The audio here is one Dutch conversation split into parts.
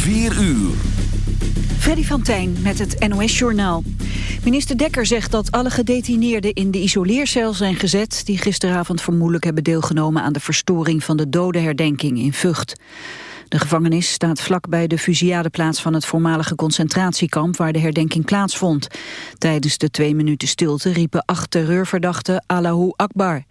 4 uur. Freddy van Tijn met het NOS-journaal. Minister Dekker zegt dat alle gedetineerden in de isoleercel zijn gezet... die gisteravond vermoedelijk hebben deelgenomen aan de verstoring van de dodenherdenking in Vught. De gevangenis staat vlak bij de fusiliadeplaats van het voormalige concentratiekamp waar de herdenking plaatsvond. Tijdens de twee minuten stilte riepen acht terreurverdachten Allahu Akbar.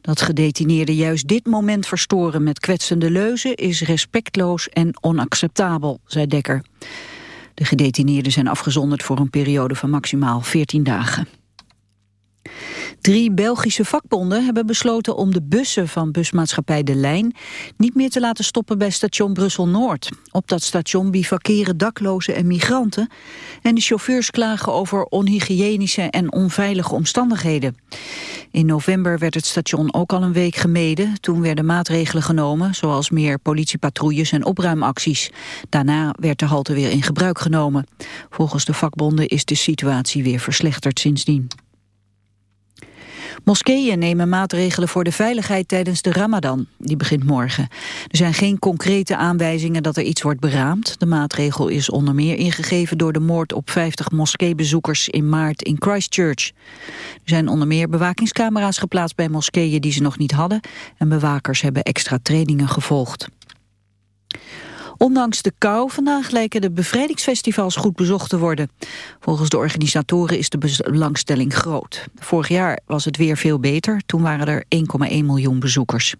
Dat gedetineerden juist dit moment verstoren met kwetsende leuzen is respectloos en onacceptabel, zei Dekker. De gedetineerden zijn afgezonderd voor een periode van maximaal 14 dagen. Drie Belgische vakbonden hebben besloten om de bussen van busmaatschappij De Lijn niet meer te laten stoppen bij station Brussel-Noord. Op dat station bivakeren daklozen en migranten en de chauffeurs klagen over onhygiënische en onveilige omstandigheden. In november werd het station ook al een week gemeden. Toen werden maatregelen genomen, zoals meer politiepatrouilles en opruimacties. Daarna werd de halte weer in gebruik genomen. Volgens de vakbonden is de situatie weer verslechterd sindsdien. Moskeeën nemen maatregelen voor de veiligheid tijdens de ramadan. Die begint morgen. Er zijn geen concrete aanwijzingen dat er iets wordt beraamd. De maatregel is onder meer ingegeven door de moord op 50 moskeebezoekers in maart in Christchurch. Er zijn onder meer bewakingscamera's geplaatst bij moskeeën die ze nog niet hadden. En bewakers hebben extra trainingen gevolgd. Ondanks de kou vandaag lijken de bevrijdingsfestivals goed bezocht te worden. Volgens de organisatoren is de belangstelling groot. Vorig jaar was het weer veel beter, toen waren er 1,1 miljoen bezoekers.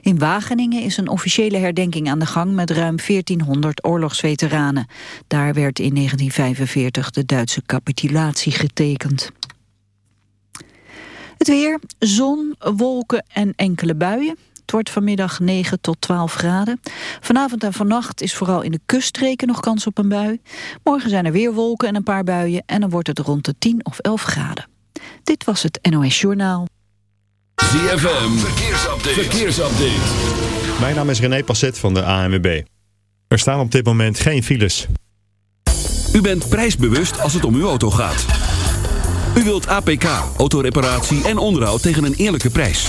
In Wageningen is een officiële herdenking aan de gang met ruim 1400 oorlogsveteranen. Daar werd in 1945 de Duitse capitulatie getekend. Het weer, zon, wolken en enkele buien. Het wordt vanmiddag 9 tot 12 graden. Vanavond en vannacht is vooral in de kuststreken nog kans op een bui. Morgen zijn er weer wolken en een paar buien... en dan wordt het rond de 10 of 11 graden. Dit was het NOS Journaal. ZFM, verkeersupdate. verkeersupdate. Mijn naam is René Passet van de ANWB. Er staan op dit moment geen files. U bent prijsbewust als het om uw auto gaat. U wilt APK, autoreparatie en onderhoud tegen een eerlijke prijs.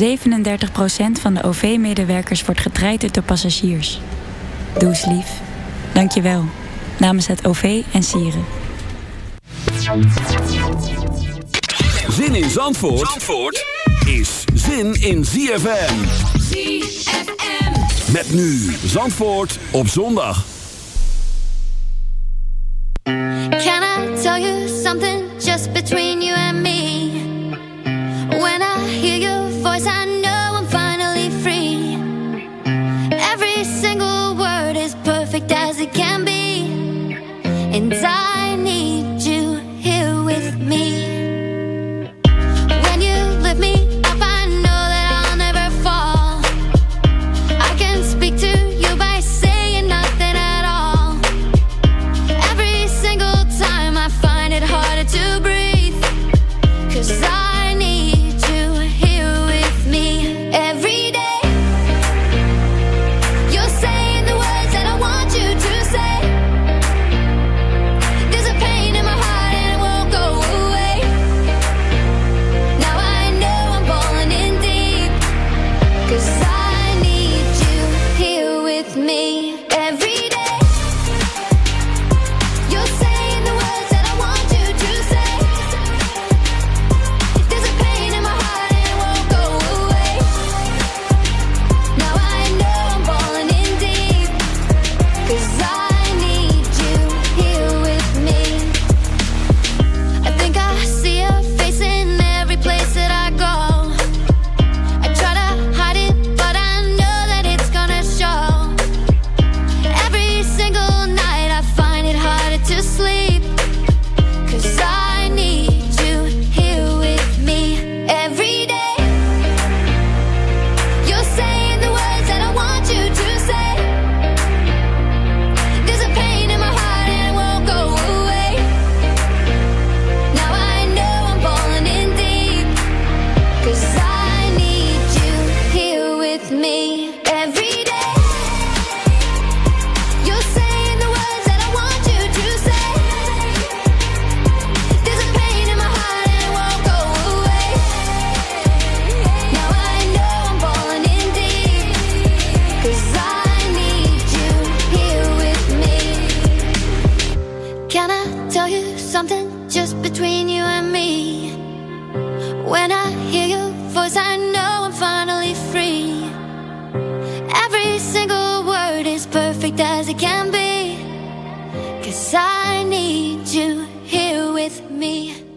37% van de OV-medewerkers wordt getraind door passagiers. Doe eens lief. Dank je wel. Namens het OV en Sieren. Zin in Zandvoort, Zandvoort is zin in ZFM. ZFM. Met nu Zandvoort op zondag. Can I tell you something just between you and me? as it can be. Cause I need you here with me.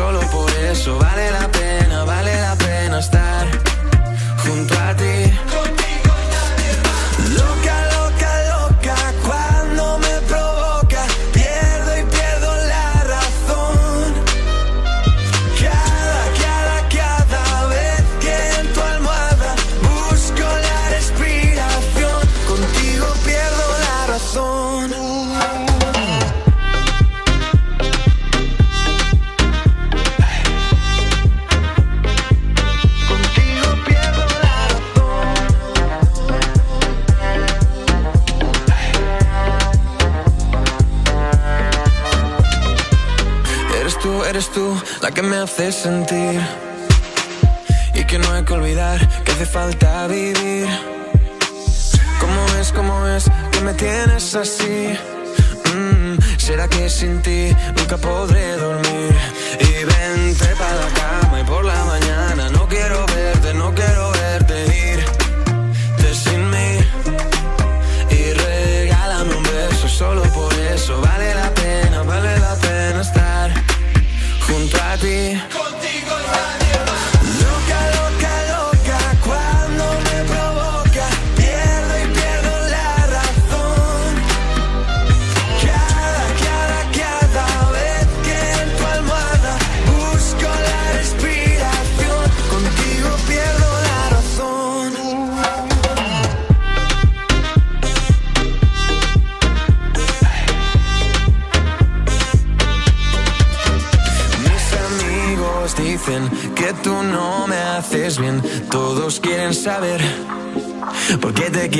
Solo por eso vale la pena, sentir.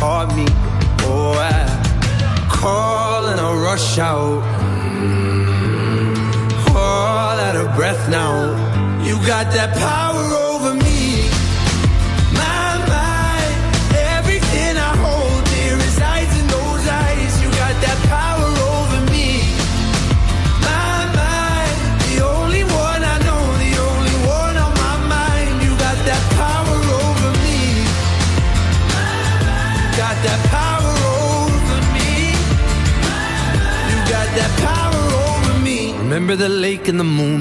taught me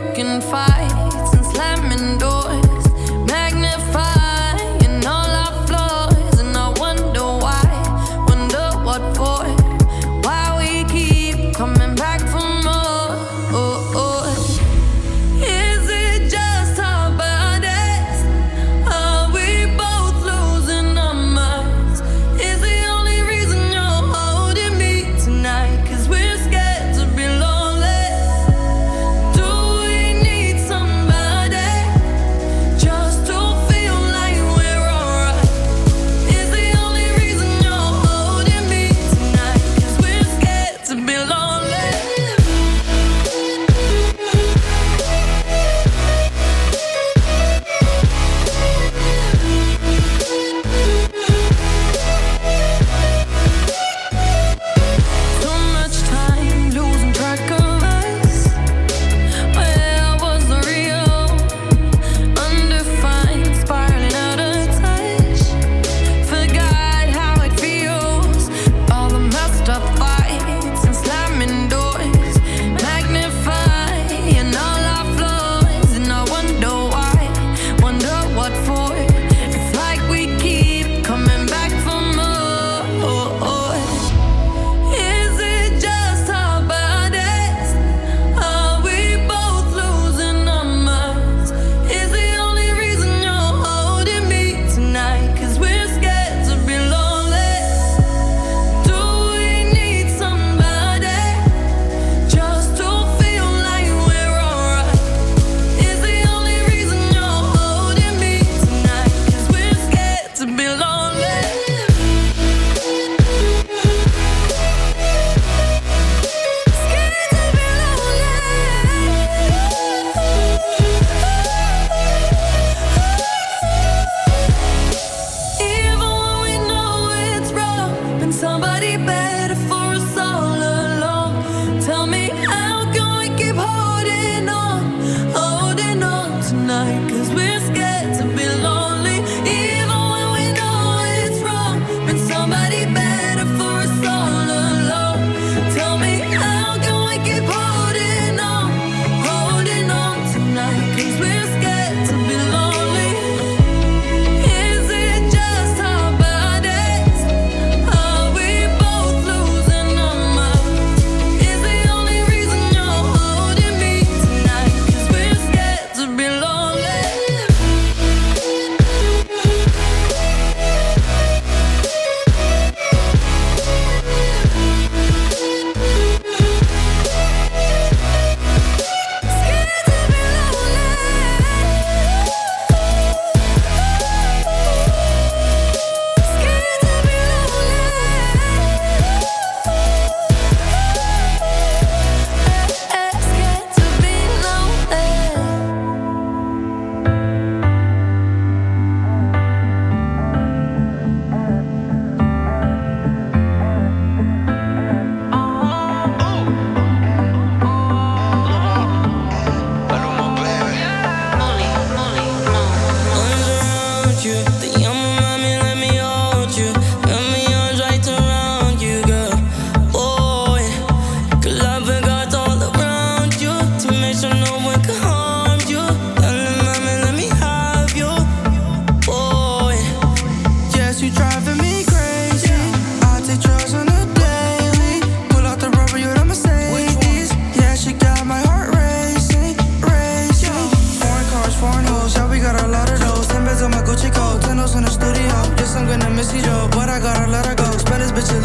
picking fights and slamming doors.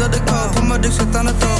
dat ik hou. Van ik zit aan het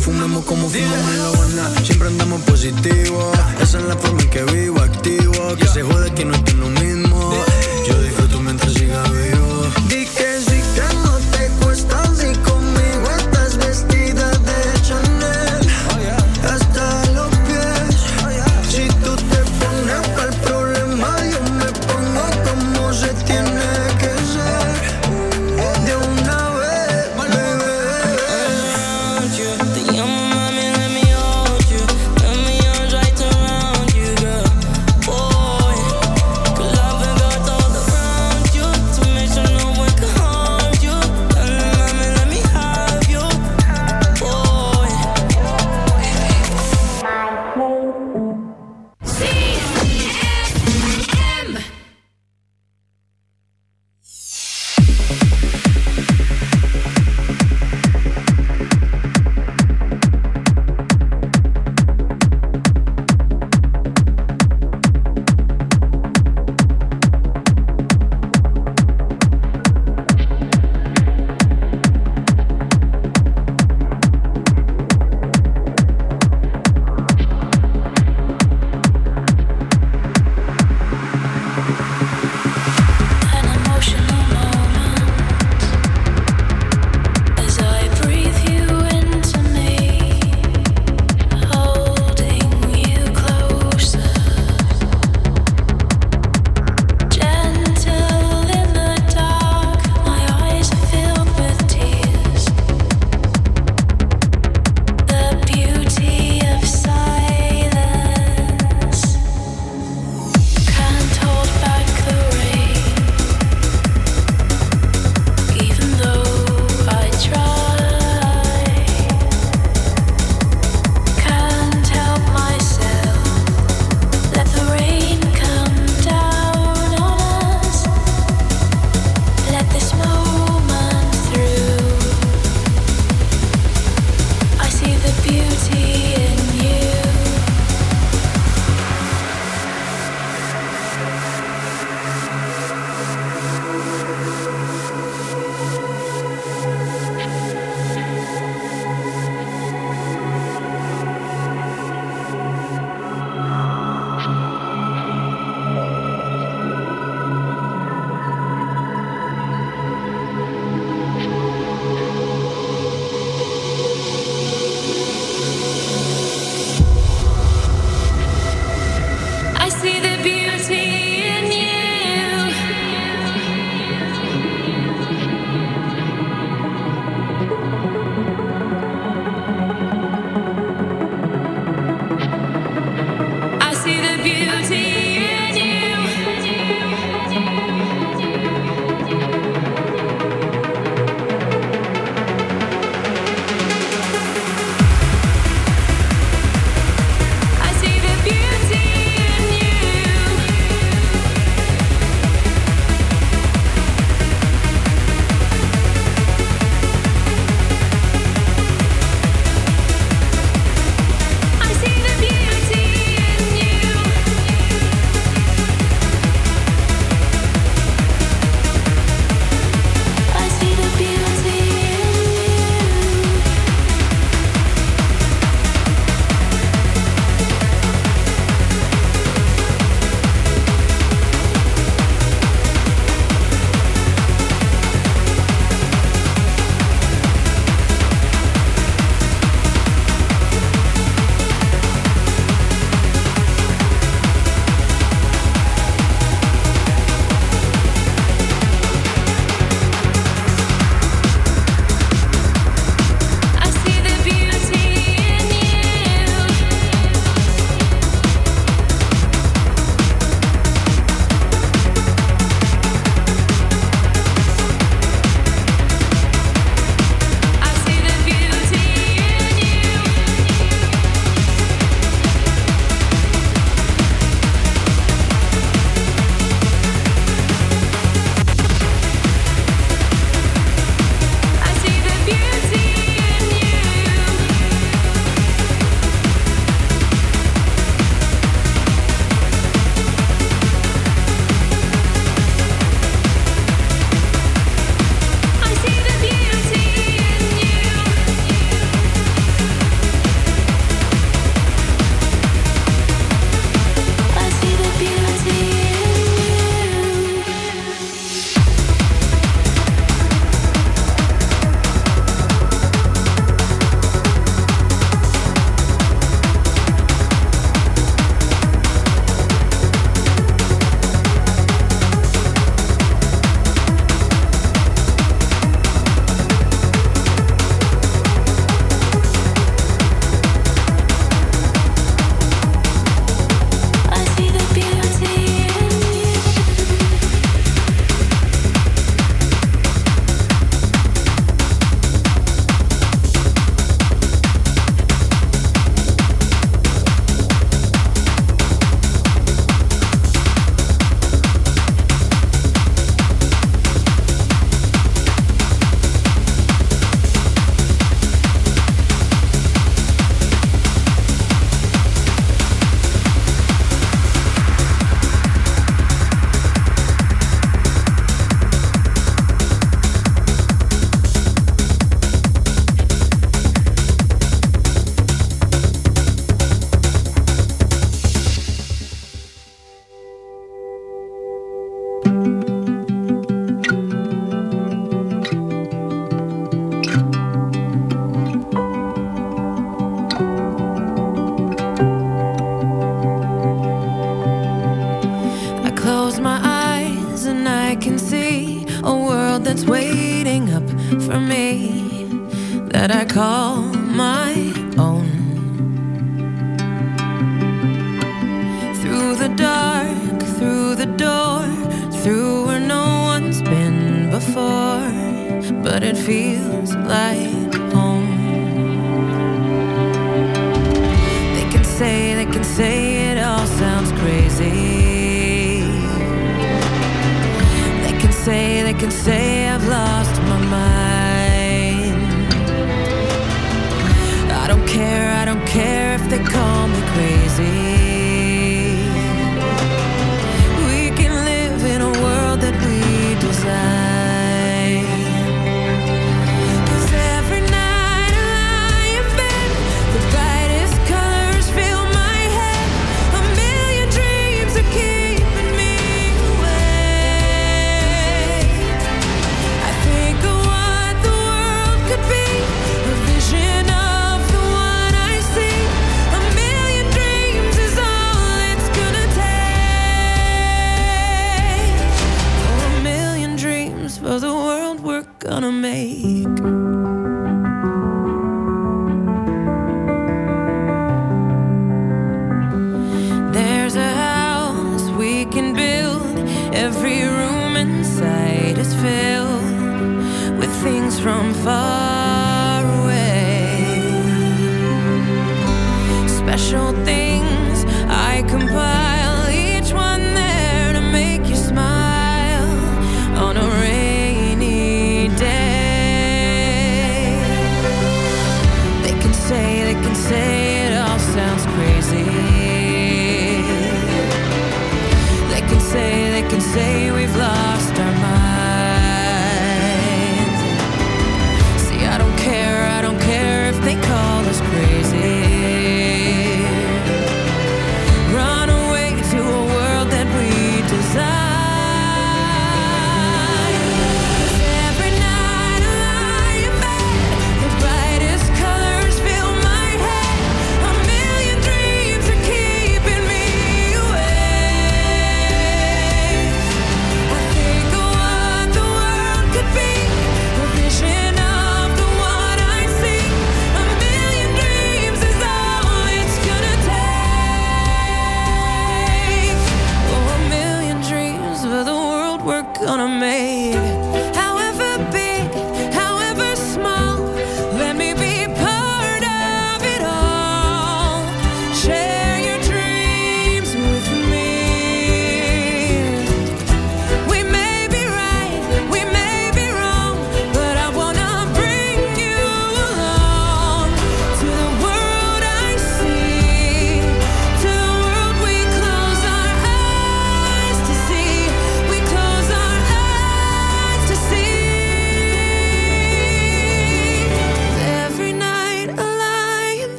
fumemos como fumamos en la Habana. Siempre andamos positivo. Esa es la forma en que vivo, activo. Que se jode que no estoy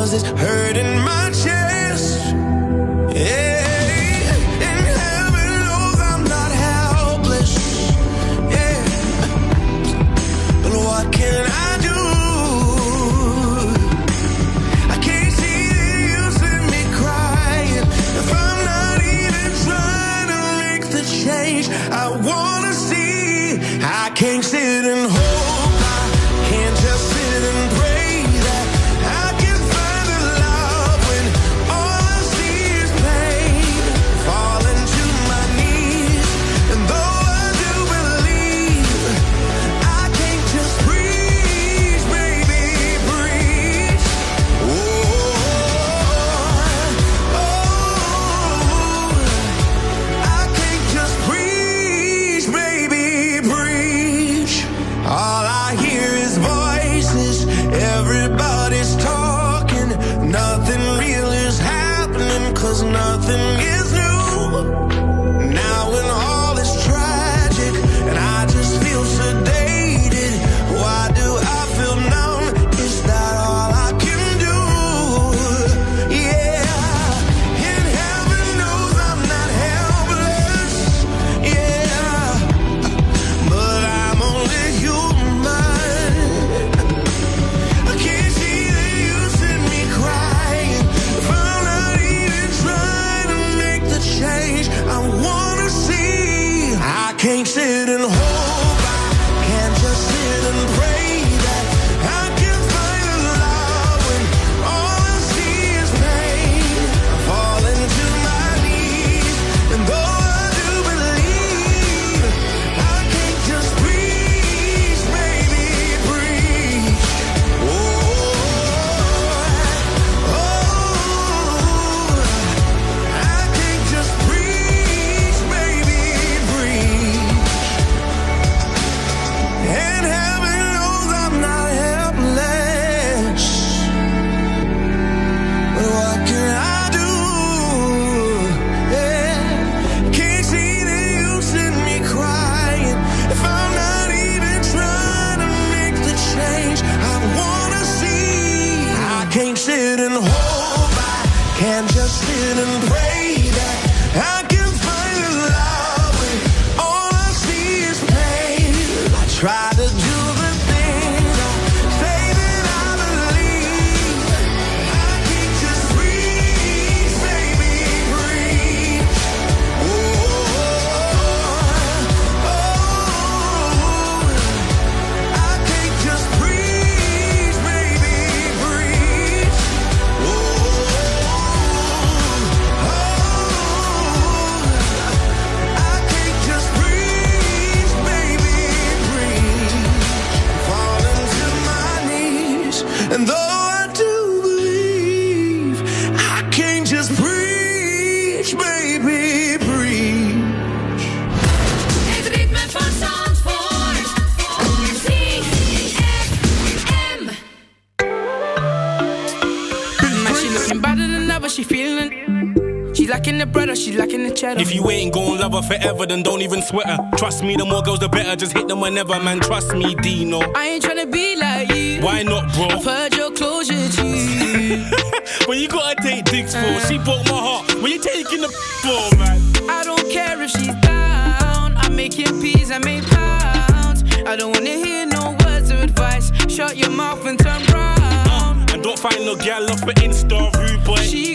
cause it's hurting my then don't even sweat her. Trust me, the more girls, the better. Just hit them whenever, man. Trust me, Dino. I ain't tryna be like you. Why not, bro? I've heard your closure, G. when you gotta take dicks for, she broke my heart. When you taking the for, man? I don't care if she's down. I'm making peas, I make pounds. I don't wanna hear no words of advice. Shut your mouth and turn round. Uh, and don't find no gal off for Insta, rude boy. She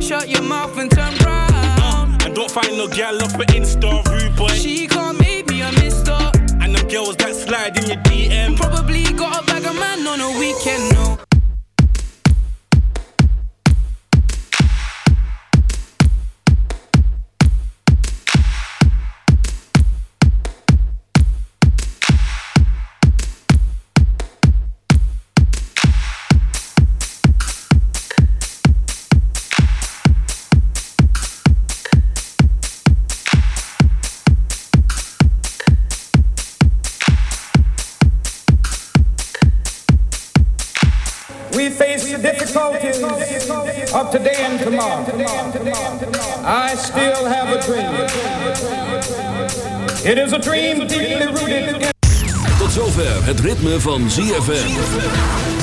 Shut your mouth and turn round. Uh, and don't find no gal off an Insta rude boy. She can't make me a mister. And them girls that slide in your DM. Probably got a bag of man on a weekend, difficulties of today and tomorrow. I still have a dream. It is a dream deeply rooted in Tot zover het ritme van ZFM.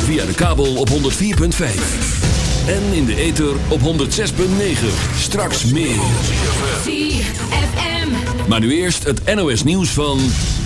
Via de kabel op 104.5. En in de ether op 106.9. Straks meer. ZFM. Maar nu eerst het NOS nieuws van...